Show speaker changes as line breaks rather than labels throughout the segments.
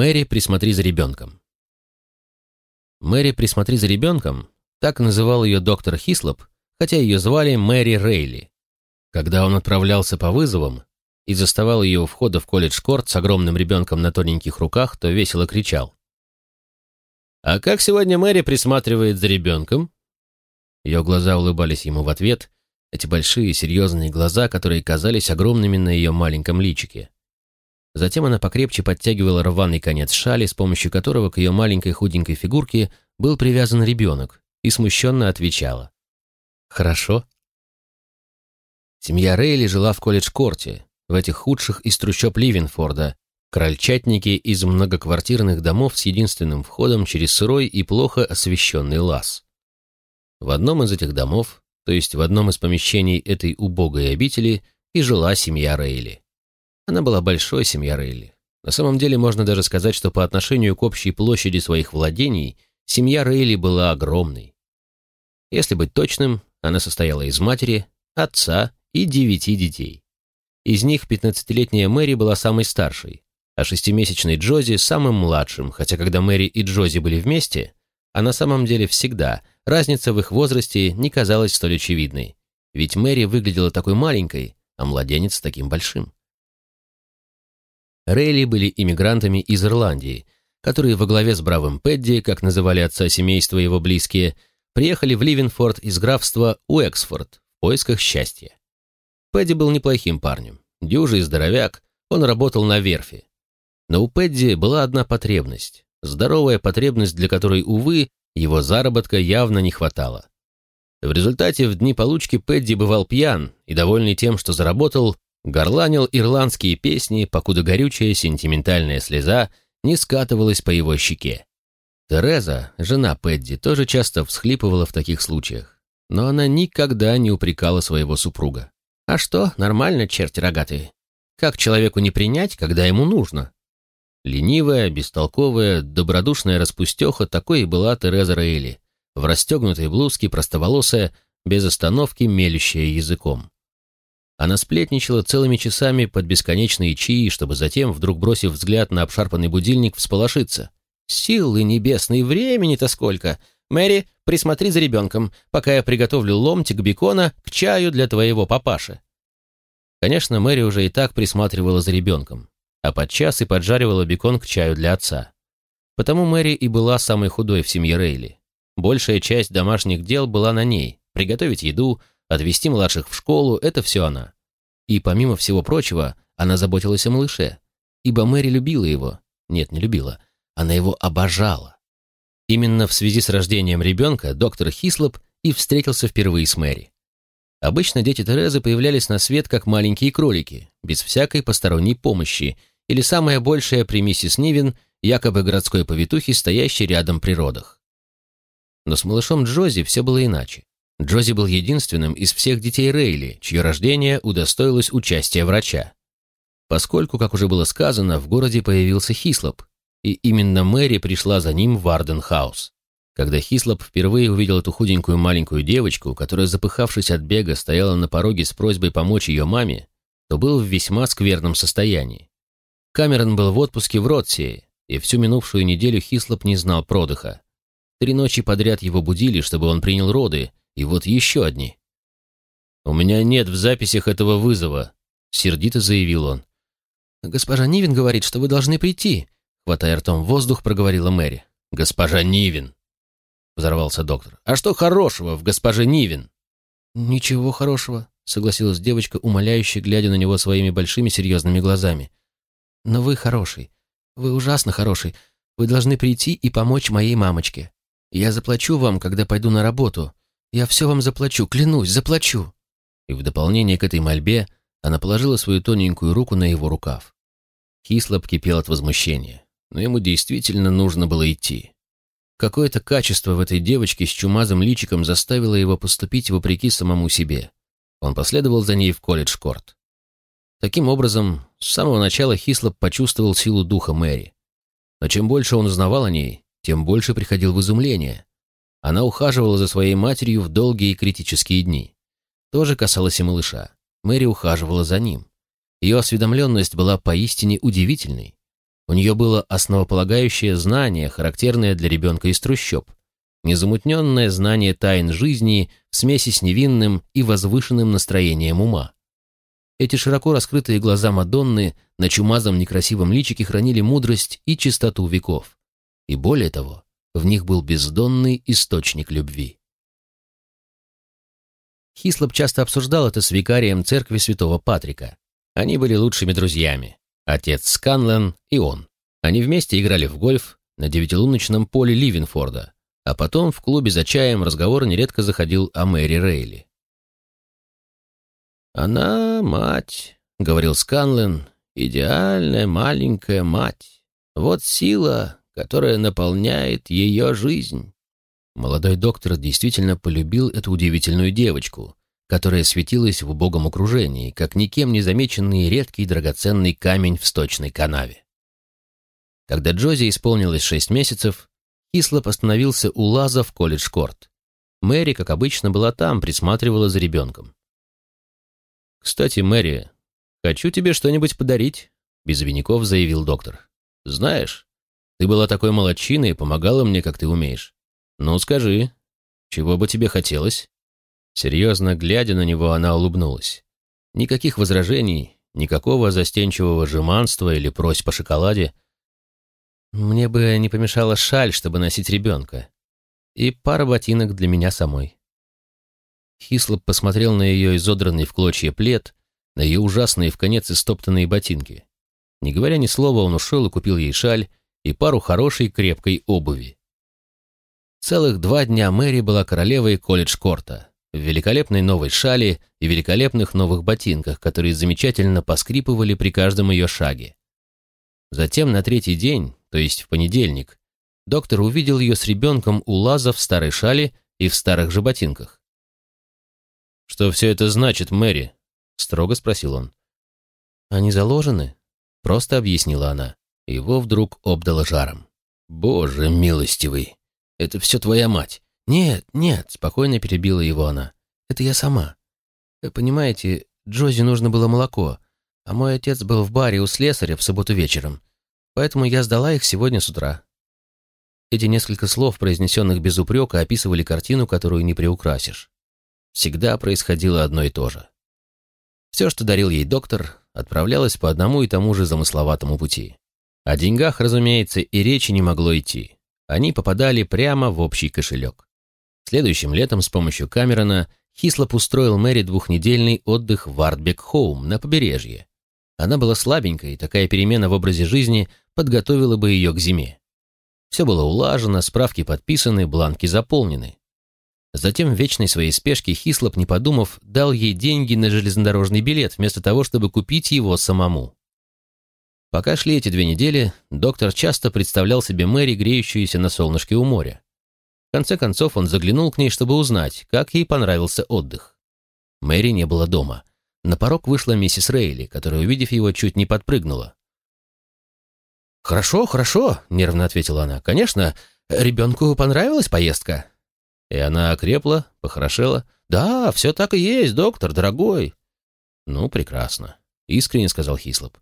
Мэри, присмотри за ребенком. Мэри, присмотри за ребенком, так называл ее доктор Хислоп, хотя ее звали Мэри Рейли. Когда он отправлялся по вызовам и заставал ее у входа в колледж Корт с огромным ребенком на тоненьких руках, то весело кричал. «А как сегодня Мэри присматривает за ребенком?» Ее глаза улыбались ему в ответ, эти большие серьезные глаза, которые казались огромными на ее маленьком личике. Затем она покрепче подтягивала рваный конец шали, с помощью которого к ее маленькой худенькой фигурке был привязан ребенок, и смущенно отвечала. «Хорошо». Семья Рейли жила в колледж-корте, в этих худших из трущоб Ливенфорда, крольчатники из многоквартирных домов с единственным входом через сырой и плохо освещенный лаз. В одном из этих домов, то есть в одном из помещений этой убогой обители, и жила семья Рейли. Она была большой семья Рейли. На самом деле можно даже сказать, что по отношению к общей площади своих владений семья Рейли была огромной. Если быть точным, она состояла из матери, отца и девяти детей. Из них пятнадцатилетняя Мэри была самой старшей, а шестимесячный Джози – самым младшим, хотя когда Мэри и Джози были вместе, а на самом деле всегда, разница в их возрасте не казалась столь очевидной, ведь Мэри выглядела такой маленькой, а младенец таким большим. Рейли были иммигрантами из Ирландии, которые во главе с бравым Пэдди, как называли отца семейства его близкие, приехали в Ливенфорд из графства Уэксфорд в поисках счастья. Пэдди был неплохим парнем, дюжий здоровяк, он работал на верфи. Но у Пэдди была одна потребность, здоровая потребность, для которой, увы, его заработка явно не хватало. В результате в дни получки Пэдди бывал пьян и, довольный тем, что заработал, горланил ирландские песни, покуда горючая сентиментальная слеза не скатывалась по его щеке. Тереза, жена Пэдди, тоже часто всхлипывала в таких случаях, но она никогда не упрекала своего супруга. «А что, нормально, черти рогатые? Как человеку не принять, когда ему нужно?» Ленивая, бестолковая, добродушная распустеха такой и была Тереза Рейли, в расстегнутой блузке, простоволосая, без остановки мелющая языком. Она сплетничала целыми часами под бесконечные чаи, чтобы затем, вдруг бросив взгляд на обшарпанный будильник, всполошиться. «Силы небесные, времени-то сколько! Мэри, присмотри за ребенком, пока я приготовлю ломтик бекона к чаю для твоего папаши». Конечно, Мэри уже и так присматривала за ребенком, а подчас и поджаривала бекон к чаю для отца. Потому Мэри и была самой худой в семье Рейли. Большая часть домашних дел была на ней – приготовить еду, Отвезти младших в школу – это все она. И помимо всего прочего, она заботилась о малыше, ибо Мэри любила его. Нет, не любила. Она его обожала. Именно в связи с рождением ребенка доктор Хислоп и встретился впервые с Мэри. Обычно дети Терезы появлялись на свет как маленькие кролики, без всякой посторонней помощи, или самое большее при миссис Нивен, якобы городской повитухи, стоящей рядом при родах. Но с малышом Джози все было иначе. Джози был единственным из всех детей Рейли, чье рождение удостоилось участия врача. Поскольку, как уже было сказано, в городе появился Хислоп, и именно Мэри пришла за ним в Варденхаус. Когда Хислоп впервые увидел эту худенькую маленькую девочку, которая, запыхавшись от бега, стояла на пороге с просьбой помочь ее маме, то был в весьма скверном состоянии. Камерон был в отпуске в Ротсее, и всю минувшую неделю Хислоп не знал продыха. Три ночи подряд его будили, чтобы он принял роды, и вот еще одни. «У меня нет в записях этого вызова», — сердито заявил он. «Госпожа Нивин говорит, что вы должны прийти», — хватая ртом воздух, проговорила Мэри. «Госпожа Нивин», — взорвался доктор. «А что хорошего в госпоже Нивин?» «Ничего хорошего», — согласилась девочка, умоляюще глядя на него своими большими серьезными глазами. «Но вы хороший. Вы ужасно хороший. Вы должны прийти и помочь моей мамочке. Я заплачу вам, когда пойду на работу. Я все вам заплачу, клянусь, заплачу!» И в дополнение к этой мольбе она положила свою тоненькую руку на его рукав. Хислоп кипел от возмущения, но ему действительно нужно было идти. Какое-то качество в этой девочке с чумазым личиком заставило его поступить вопреки самому себе. Он последовал за ней в колледж-корт. Таким образом, с самого начала Хислоп почувствовал силу духа Мэри. Но чем больше он узнавал о ней, тем больше приходил в изумление. Она ухаживала за своей матерью в долгие критические дни. То же касалось и малыша. Мэри ухаживала за ним. Ее осведомленность была поистине удивительной. У нее было основополагающее знание, характерное для ребенка из трущоб, незамутненное знание тайн жизни в смеси с невинным и возвышенным настроением ума. Эти широко раскрытые глаза Мадонны на чумазом некрасивом личике хранили мудрость и чистоту веков. И более того, в них был бездонный источник любви. Хислоп часто обсуждал это с викарием церкви святого Патрика. Они были лучшими друзьями. Отец Сканлен и он. Они вместе играли в гольф на девятилуночном поле Ливенфорда, а потом в клубе за чаем разговор нередко заходил о Мэри Рейли. «Она мать», — говорил Сканлен, — «идеальная маленькая мать. Вот сила, которая наполняет ее жизнь». Молодой доктор действительно полюбил эту удивительную девочку, которая светилась в убогом окружении, как никем не замеченный редкий драгоценный камень в сточной канаве. Когда Джози исполнилось шесть месяцев, Кислоп остановился у Лаза в колледж-корт. Мэри, как обычно, была там, присматривала за ребенком. «Кстати, Мэри, хочу тебе что-нибудь подарить», — без обиняков заявил доктор. «Знаешь, ты была такой молодчиной и помогала мне, как ты умеешь. Ну, скажи, чего бы тебе хотелось?» Серьезно глядя на него, она улыбнулась. Никаких возражений, никакого застенчивого жеманства или просьб по шоколаде. Мне бы не помешала шаль, чтобы носить ребенка. И пара ботинок для меня самой. Хислоп посмотрел на ее изодранный в клочья плед, на ее ужасные в конец истоптанные ботинки. Не говоря ни слова, он ушел и купил ей шаль и пару хорошей крепкой обуви. Целых два дня Мэри была королевой колледж-корта, в великолепной новой шали и великолепных новых ботинках, которые замечательно поскрипывали при каждом ее шаге. Затем на третий день, то есть в понедельник, доктор увидел ее с ребенком у лаза в старой шале и в старых же ботинках. «Что все это значит, Мэри?» — строго спросил он. «Они заложены?» — просто объяснила она. Его вдруг обдало жаром. «Боже милостивый! Это все твоя мать!» «Нет, нет», — спокойно перебила его она. «Это я сама. Вы понимаете, Джози нужно было молоко, а мой отец был в баре у слесаря в субботу вечером, поэтому я сдала их сегодня с утра». Эти несколько слов, произнесенных без упрека, описывали картину, которую не приукрасишь всегда происходило одно и то же. Все, что дарил ей доктор, отправлялось по одному и тому же замысловатому пути. О деньгах, разумеется, и речи не могло идти. Они попадали прямо в общий кошелек. Следующим летом с помощью Камерона Хислоп устроил Мэри двухнедельный отдых в Артбек-Хоум на побережье. Она была слабенькой, и такая перемена в образе жизни подготовила бы ее к зиме. Все было улажено, справки подписаны, бланки заполнены. Затем в вечной своей спешке Хислоп, не подумав, дал ей деньги на железнодорожный билет, вместо того, чтобы купить его самому. Пока шли эти две недели, доктор часто представлял себе Мэри, греющуюся на солнышке у моря. В конце концов он заглянул к ней, чтобы узнать, как ей понравился отдых. Мэри не было дома. На порог вышла миссис Рейли, которая, увидев его, чуть не подпрыгнула. «Хорошо, хорошо», — нервно ответила она. «Конечно, ребенку понравилась поездка?» И она окрепла, похорошела. «Да, все так и есть, доктор, дорогой». «Ну, прекрасно», — искренне сказал Хислоп.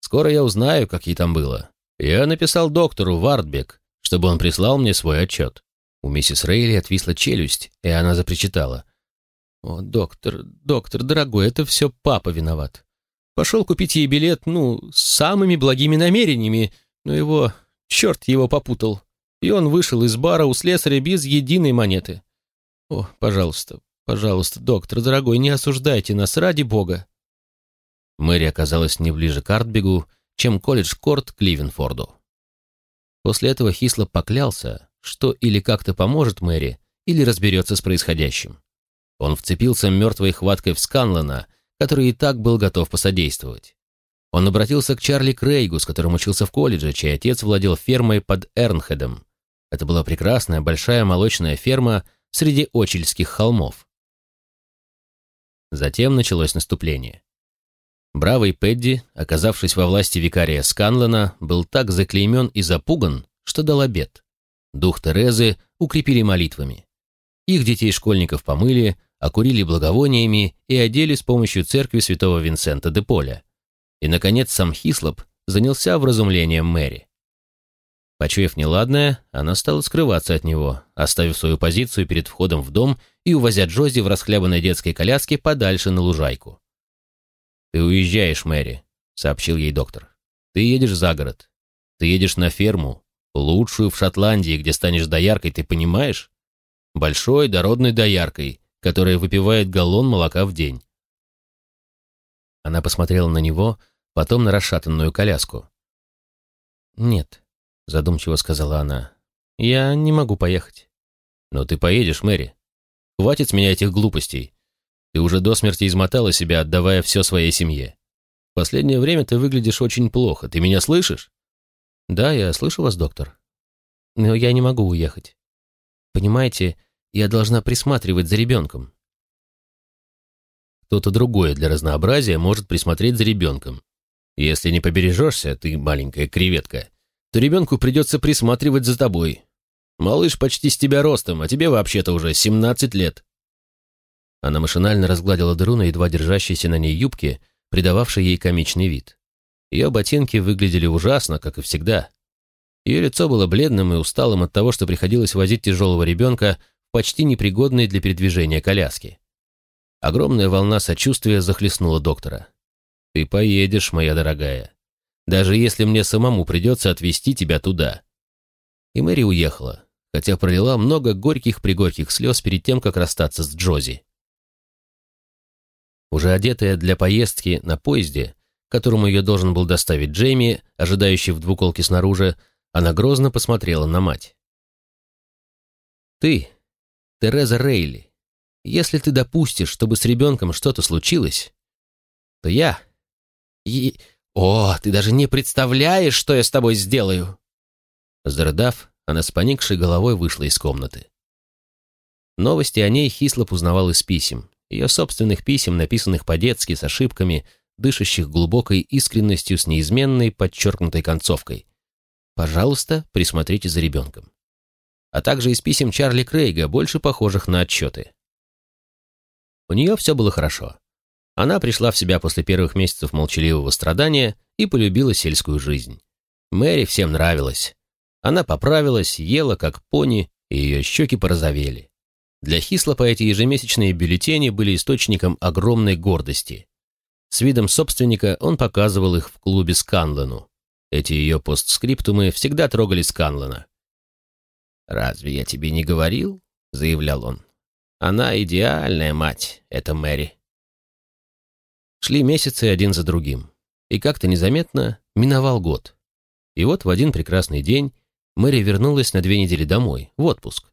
«Скоро я узнаю, как ей там было. Я написал доктору Вартбек, чтобы он прислал мне свой отчет». У миссис Рейли отвисла челюсть, и она запричитала. «О, доктор, доктор, дорогой, это все папа виноват. Пошел купить ей билет, ну, с самыми благими намерениями, но его, черт его попутал и он вышел из бара у слесаря без единой монеты. О, пожалуйста, пожалуйста, доктор, дорогой, не осуждайте нас, ради бога. Мэри оказалась не ближе к Артбегу, чем колледж Корт к Ливенфорду. После этого Хисло поклялся, что или как-то поможет Мэри, или разберется с происходящим. Он вцепился мертвой хваткой в Сканлана, который и так был готов посодействовать. Он обратился к Чарли Крейгу, с которым учился в колледже, чей отец владел фермой под Эрнхедом. Это была прекрасная большая молочная ферма среди Очельских холмов. Затем началось наступление. Бравый Пэдди, оказавшись во власти викария Сканлана, был так заклеймен и запуган, что дал обед. Дух Терезы укрепили молитвами. Их детей-школьников помыли, окурили благовониями и одели с помощью церкви святого Винсента де Поля. И, наконец, сам Хислоп занялся вразумлением Мэри. Почуяв неладное, она стала скрываться от него, оставив свою позицию перед входом в дом и увозя Джози в расхлябанной детской коляске подальше на лужайку. «Ты уезжаешь, Мэри», — сообщил ей доктор. «Ты едешь за город. Ты едешь на ферму, лучшую в Шотландии, где станешь дояркой, ты понимаешь? Большой дородной дояркой, которая выпивает галлон молока в день». Она посмотрела на него, потом на расшатанную коляску. «Нет», задумчиво сказала она. «Я не могу поехать». «Но ты поедешь, Мэри. Хватит с меня этих глупостей. Ты уже до смерти измотала себя, отдавая все своей семье. В последнее время ты выглядишь очень плохо. Ты меня слышишь?» «Да, я слышу вас, доктор. Но я не могу уехать. Понимаете, я должна присматривать за ребенком». Кто-то другое для разнообразия может присмотреть за ребенком. Если не побережешься, ты маленькая креветка, то ребенку придется присматривать за тобой. Малыш почти с тебя ростом, а тебе вообще-то уже 17 лет». Она машинально разгладила дыру на едва держащейся на ней юбке, придававшей ей комичный вид. Ее ботинки выглядели ужасно, как и всегда. Ее лицо было бледным и усталым от того, что приходилось возить тяжелого ребенка почти непригодной для передвижения коляске. Огромная волна сочувствия захлестнула доктора. «Ты поедешь, моя дорогая даже если мне самому придется отвезти тебя туда». И Мэри уехала, хотя пролила много горьких-пригорьких слез перед тем, как расстаться с Джози. Уже одетая для поездки на поезде, которому ее должен был доставить Джейми, ожидающий в двуколке снаружи, она грозно посмотрела на мать. «Ты, Тереза Рейли, если ты допустишь, чтобы с ребенком что-то случилось, то я... И «О, ты даже не представляешь, что я с тобой сделаю!» Зарыдав, она с поникшей головой вышла из комнаты. Новости о ней Хислоп узнавал из писем, ее собственных писем, написанных по-детски, с ошибками, дышащих глубокой искренностью с неизменной подчеркнутой концовкой. «Пожалуйста, присмотрите за ребенком». А также из писем Чарли Крейга, больше похожих на отчеты. У нее все было хорошо. Она пришла в себя после первых месяцев молчаливого страдания и полюбила сельскую жизнь. Мэри всем нравилась. Она поправилась, ела как пони, и ее щеки порозовели. Для Хислопа эти ежемесячные бюллетени были источником огромной гордости. С видом собственника он показывал их в клубе Сканлану. Эти ее постскриптумы всегда трогали Сканлана. «Разве я тебе не говорил?» — заявлял он. «Она идеальная мать, это Мэри». Шли месяцы один за другим. И как-то незаметно миновал год. И вот в один прекрасный день Мэри вернулась на две недели домой, в отпуск.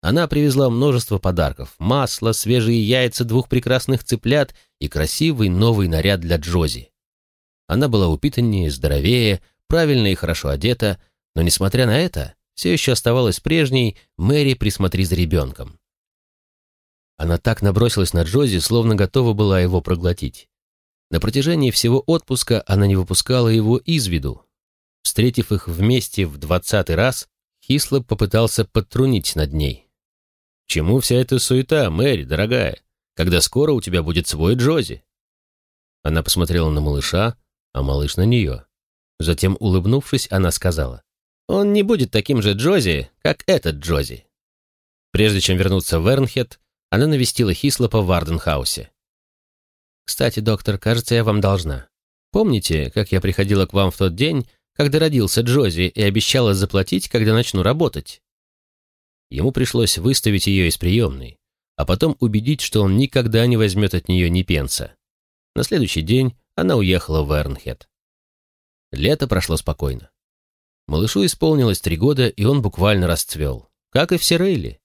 Она привезла множество подарков. Масло, свежие яйца двух прекрасных цыплят и красивый новый наряд для Джози. Она была упитаннее, здоровее, правильно и хорошо одета, но, несмотря на это, все еще оставалась прежней «Мэри, присмотри за ребенком». Она так набросилась на Джози, словно готова была его проглотить. На протяжении всего отпуска она не выпускала его из виду. Встретив их вместе в двадцатый раз, Хислоп попытался подтрунить над ней. «Чему вся эта суета, Мэри, дорогая, когда скоро у тебя будет свой Джози?» Она посмотрела на малыша, а малыш на нее. Затем, улыбнувшись, она сказала, «Он не будет таким же Джози, как этот Джози». Прежде чем вернуться в Вернхед, она навестила Хислопа в Арденхаусе. Кстати, доктор, кажется, я вам должна. Помните, как я приходила к вам в тот день, когда родился Джози, и обещала заплатить, когда начну работать?» Ему пришлось выставить ее из приемной, а потом убедить, что он никогда не возьмет от нее ни пенса. На следующий день она уехала в Эрнхед. Лето прошло спокойно. Малышу исполнилось три года, и он буквально расцвел, как и все Рейли.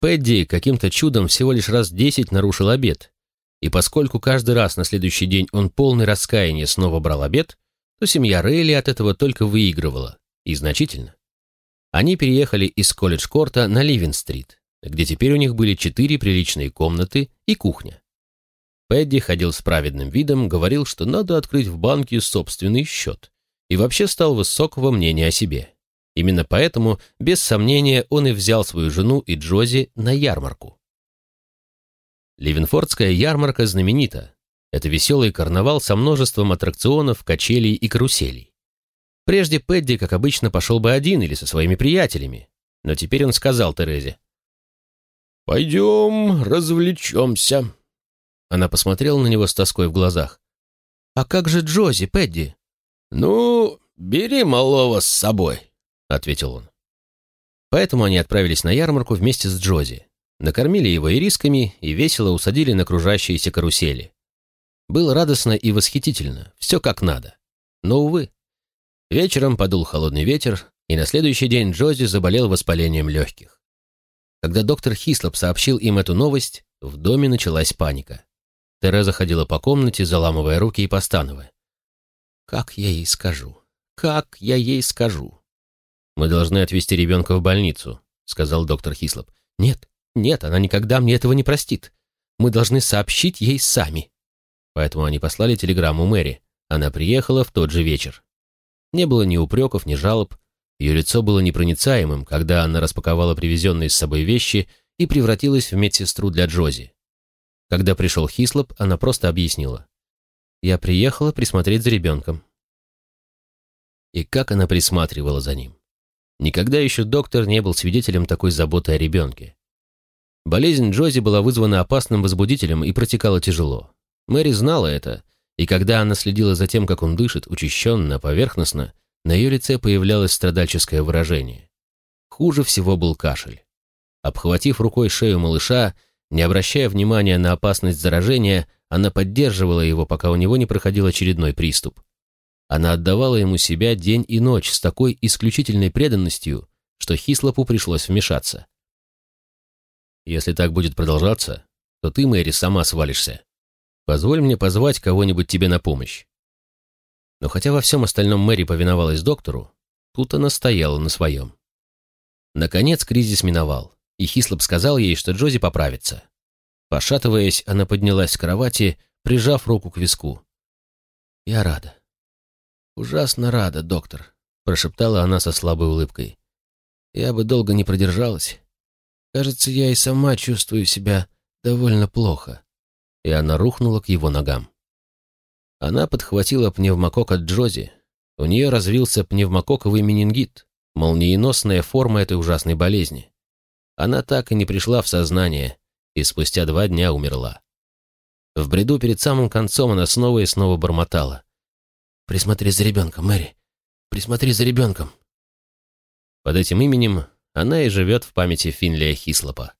Пэдди каким-то чудом всего лишь раз десять нарушил обед, и поскольку каждый раз на следующий день он полный раскаяния снова брал обед, то семья Рейли от этого только выигрывала, и значительно. Они переехали из колледж-корта на Ливен-стрит, где теперь у них были четыре приличные комнаты и кухня. Пэдди ходил с праведным видом, говорил, что надо открыть в банке собственный счет, и вообще стал высокого мнения о себе. Именно поэтому, без сомнения, он и взял свою жену и Джози на ярмарку. Ливенфордская ярмарка знаменита. Это веселый карнавал со множеством аттракционов, качелей и каруселей. Прежде Пэдди, как обычно, пошел бы один или со своими приятелями, но теперь он сказал Терезе. «Пойдем, развлечемся». Она посмотрела на него с тоской в глазах. «А как же Джози, Пэдди?» «Ну, бери малого с собой», — ответил он. Поэтому они отправились на ярмарку вместе с Джози, накормили его ирисками и весело усадили на кружащиеся карусели. Было радостно и восхитительно, все как надо. Но, увы, вечером подул холодный ветер, и на следующий день Джози заболел воспалением легких. Когда доктор Хислоп сообщил им эту новость, в доме началась паника. Тереза ходила по комнате, заламывая руки и постановая. «Как я ей скажу? Как я ей скажу?» «Мы должны отвезти ребенка в больницу», — сказал доктор Хислоп. «Нет, нет, она никогда мне этого не простит. Мы должны сообщить ей сами». Поэтому они послали телеграмму Мэри. Она приехала в тот же вечер. Не было ни упреков, ни жалоб. Ее лицо было непроницаемым, когда она распаковала привезенные с собой вещи и превратилась в медсестру для Джози. Когда пришел Хислоп, она просто объяснила. «Я приехала присмотреть за ребенком». И как она присматривала за ним. Никогда еще доктор не был свидетелем такой заботы о ребенке. Болезнь Джози была вызвана опасным возбудителем и протекала тяжело. Мэри знала это, и когда она следила за тем, как он дышит, учащенно, поверхностно, на ее лице появлялось страдальческое выражение. Хуже всего был кашель. Обхватив рукой шею малыша, не обращая внимания на опасность заражения, она поддерживала его, пока у него не проходил очередной приступ. Она отдавала ему себя день и ночь с такой исключительной преданностью, что Хислопу пришлось вмешаться. «Если так будет продолжаться, то ты, Мэри, сама свалишься. Позволь мне позвать кого-нибудь тебе на помощь». Но хотя во всем остальном Мэри повиновалась доктору, тут она стояла на своем. Наконец кризис миновал, и Хислоп сказал ей, что Джози поправится. Пошатываясь, она поднялась с кровати, прижав руку к виску. «Я рада. Ужасно рада, доктор», — прошептала она со слабой улыбкой. «Я бы долго не продержалась. Кажется, я и сама чувствую себя довольно плохо». И она рухнула к его ногам. Она подхватила пневмокок от Джози. У нее развился пневмококковый менингит, молниеносная форма этой ужасной болезни. Она так и не пришла в сознание и спустя два дня умерла. В бреду перед самым концом она снова и снова бормотала. «Присмотри за ребенком, Мэри. Присмотри за ребенком». Под этим именем она и живет в памяти Финлия Хислопа.